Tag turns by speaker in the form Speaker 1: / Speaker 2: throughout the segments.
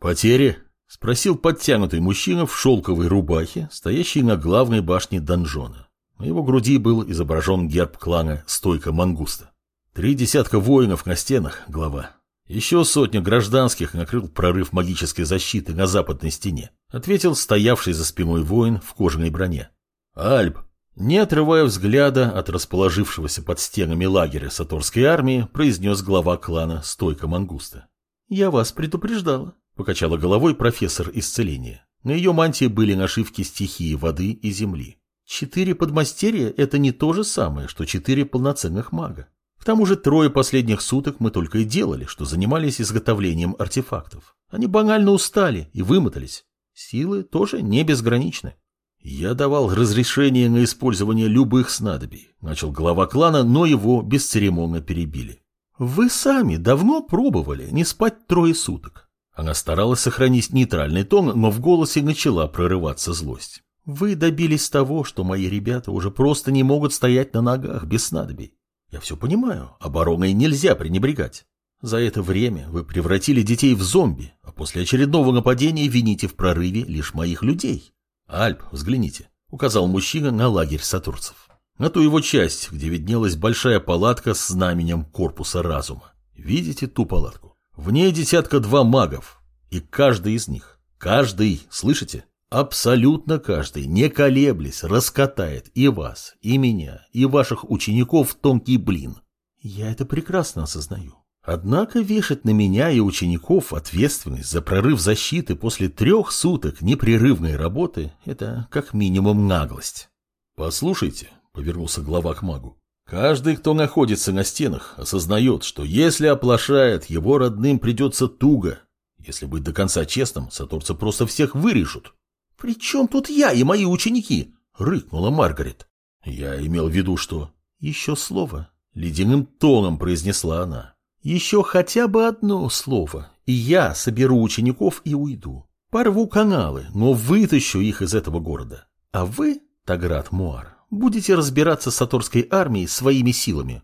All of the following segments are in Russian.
Speaker 1: «Потери?» — спросил подтянутый мужчина в шелковой рубахе, стоящий на главной башне донжона. На его груди был изображен герб клана «Стойка Мангуста». Три десятка воинов на стенах, глава. Еще сотня гражданских накрыл прорыв магической защиты на западной стене, ответил стоявший за спиной воин в кожаной броне. Альб, не отрывая взгляда от расположившегося под стенами лагеря Саторской армии, произнес глава клана Стойка Мангуста. «Я вас предупреждала», — покачала головой профессор исцеления. На ее мантии были нашивки стихии воды и земли. Четыре подмастерья — это не то же самое, что четыре полноценных мага. К тому же трое последних суток мы только и делали, что занимались изготовлением артефактов. Они банально устали и вымотались. Силы тоже не безграничны. Я давал разрешение на использование любых снадобий, начал глава клана, но его бесцеремонно перебили. Вы сами давно пробовали не спать трое суток. Она старалась сохранить нейтральный тон, но в голосе начала прорываться злость. Вы добились того, что мои ребята уже просто не могут стоять на ногах без снадобий. Я все понимаю, обороной нельзя пренебрегать. За это время вы превратили детей в зомби, а после очередного нападения вините в прорыве лишь моих людей. Альп, взгляните, указал мужчина на лагерь сатурцев. На ту его часть, где виднелась большая палатка с знаменем корпуса разума. Видите ту палатку? В ней десятка два магов, и каждый из них, каждый, слышите, Абсолютно каждый, не колеблясь, раскатает и вас, и меня, и ваших учеников тонкий блин. Я это прекрасно осознаю. Однако вешать на меня и учеников ответственность за прорыв защиты после трех суток непрерывной работы – это как минимум наглость. «Послушайте», – повернулся глава к магу, – «каждый, кто находится на стенах, осознает, что если оплошает, его родным придется туго. Если быть до конца честным, сатурцы просто всех вырежут». «При чем тут я и мои ученики?» — рыкнула Маргарет. «Я имел в виду, что...» «Еще слово», — ледяным тоном произнесла она. «Еще хотя бы одно слово, и я соберу учеников и уйду. Порву каналы, но вытащу их из этого города. А вы, Таград Муар, будете разбираться с Аторской армией своими силами».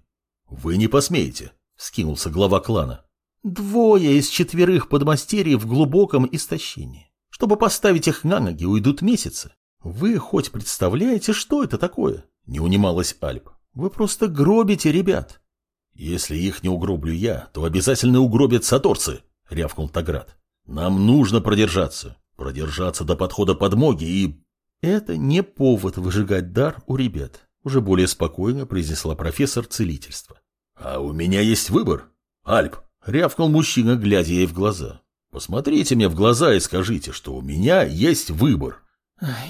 Speaker 1: «Вы не посмеете», — скинулся глава клана. «Двое из четверых подмастерий в глубоком истощении. Чтобы поставить их на ноги, уйдут месяцы. Вы хоть представляете, что это такое? Не унималась Альп. Вы просто гробите ребят. Если их не угроблю я, то обязательно угробят саторцы, рявкнул Таград. Нам нужно продержаться. Продержаться до подхода подмоги и... Это не повод выжигать дар у ребят, уже более спокойно произнесла профессор целительства. А у меня есть выбор. Альп, рявкнул мужчина, глядя ей в глаза. Посмотрите мне в глаза и скажите, что у меня есть выбор.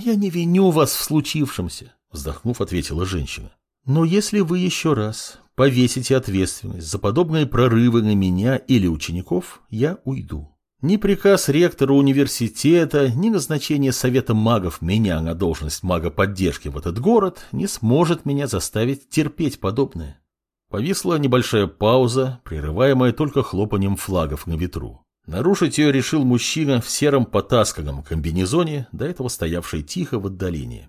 Speaker 1: Я не виню вас в случившемся, вздохнув, ответила женщина. Но если вы еще раз повесите ответственность за подобные прорывы на меня или учеников, я уйду. Ни приказ ректора университета, ни назначение совета магов меня на должность мага поддержки в этот город не сможет меня заставить терпеть подобное. Повисла небольшая пауза, прерываемая только хлопанием флагов на ветру. Нарушить ее решил мужчина в сером потасканном комбинезоне, до этого стоявший тихо в отдалении.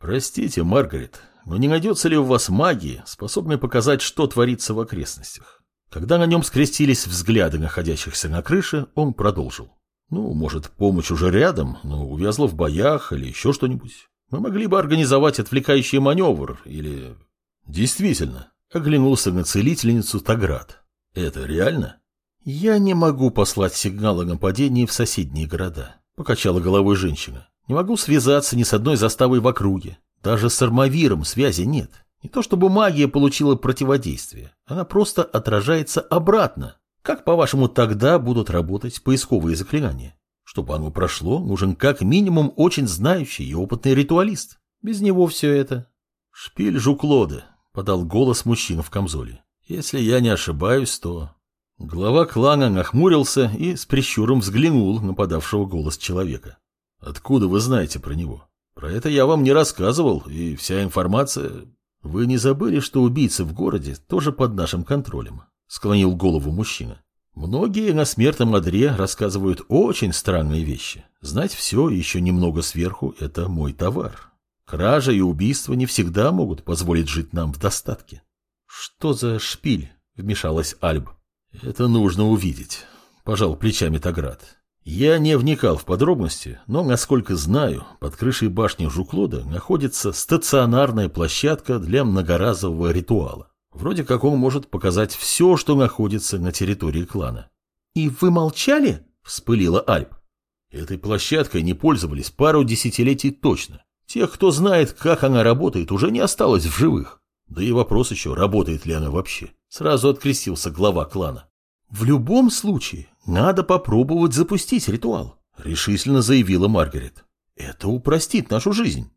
Speaker 1: «Простите, Маргарет, но не найдется ли у вас магии, способной показать, что творится в окрестностях?» Когда на нем скрестились взгляды находящихся на крыше, он продолжил. «Ну, может, помощь уже рядом, но увязла в боях или еще что-нибудь. Мы могли бы организовать отвлекающий маневр или...» «Действительно», — оглянулся на целительницу Таград. «Это реально?» «Я не могу послать сигнал о нападении в соседние города», — покачала головой женщина. «Не могу связаться ни с одной заставой в округе. Даже с армавиром связи нет. Не то чтобы магия получила противодействие, она просто отражается обратно. Как, по-вашему, тогда будут работать поисковые заклинания? Чтобы оно прошло, нужен как минимум очень знающий и опытный ритуалист. Без него все это...» «Шпиль Жуклода», — подал голос мужчина в камзоле. «Если я не ошибаюсь, то Глава клана нахмурился и с прищуром взглянул на подавшего голос человека. «Откуда вы знаете про него? Про это я вам не рассказывал, и вся информация...» «Вы не забыли, что убийцы в городе тоже под нашим контролем?» — склонил голову мужчина. «Многие на смертном одре рассказывают очень странные вещи. Знать все и еще немного сверху — это мой товар. Кража и убийство не всегда могут позволить жить нам в достатке». «Что за шпиль?» — вмешалась Альб. «Это нужно увидеть», — пожал плечами Таград. Я не вникал в подробности, но, насколько знаю, под крышей башни Жуклода находится стационарная площадка для многоразового ритуала. Вроде как он может показать все, что находится на территории клана. «И вы молчали?» – вспылила Альп. Этой площадкой не пользовались пару десятилетий точно. Тех, кто знает, как она работает, уже не осталось в живых. Да и вопрос еще, работает ли она вообще. Сразу открестился глава клана. В любом случае, надо попробовать запустить ритуал, решительно заявила Маргарет. Это упростит нашу жизнь.